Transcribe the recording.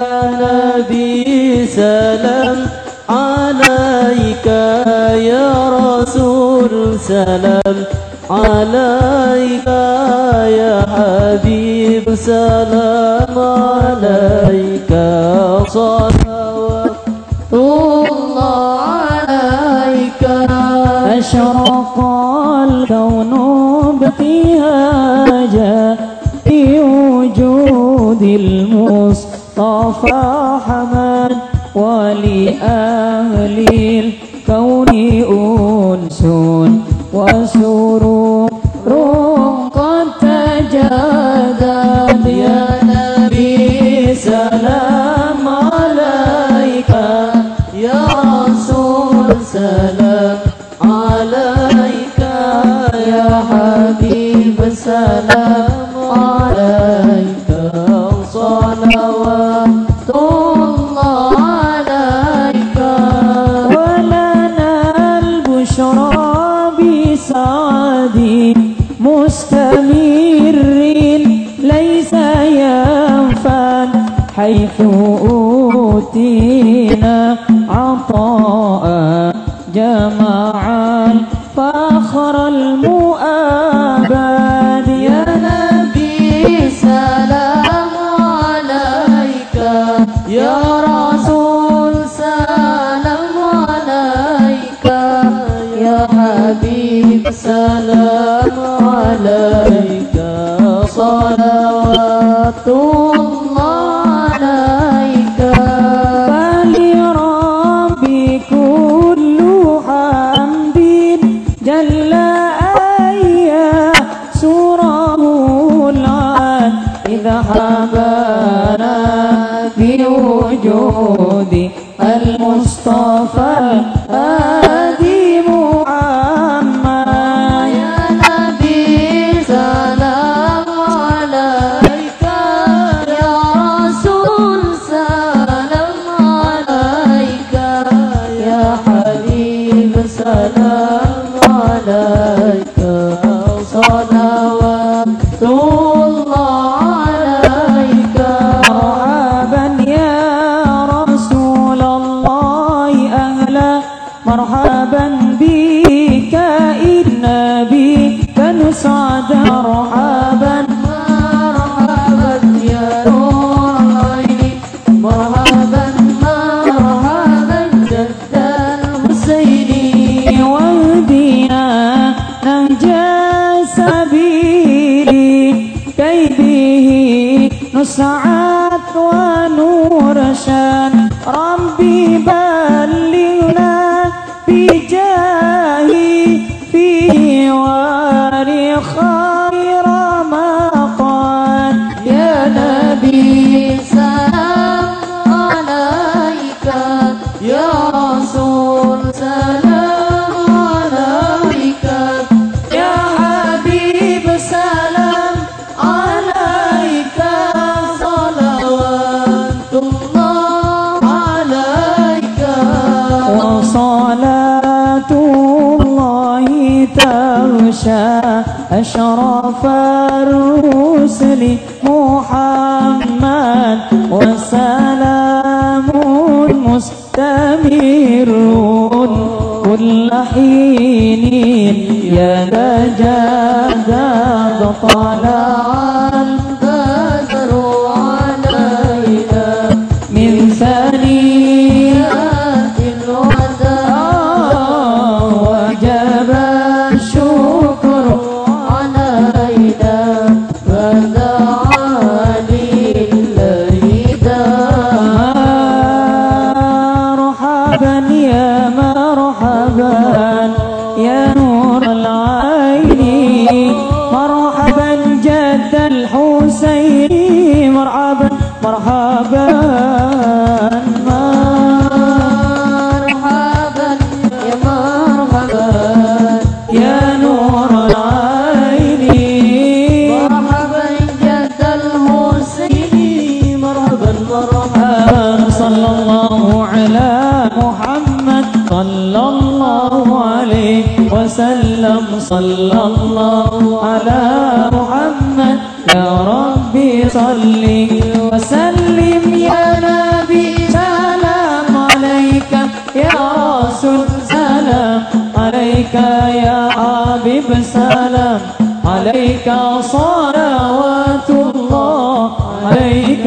نبي سلام عليك يا رسول سلام عليك يا حبيب سلام عليك صلوات الله عليك. أشرق الكون بابتهاجا في وجود المصطفى حمد ولأهل الكون أنس وسرور قد تجدد يا نبي سلام عليك يا رسول سلام عليك يا حبيب سلام. حيث أوتينا عطاء جمع الفخر المؤبد يا نبي سلام عليك. يا رسول سلام عليك. يا حبيب سلام عليك. صلوات الله جل أيا سوره العاد إذا حبانا بوجود المصطفى نسعد ونرشد ربي بلغنا بجاهي أشرف الرسل محمد وسلام مستمر كل حين يتجدد طلع صلى الله على محمد صلى الله عليه وسلم. صلى الله على محمد. يا ربي صل وسلم يا نبي سلام عليك يا رسول سلام عليك يا حبيب سلام عليك صلوات الله عليك.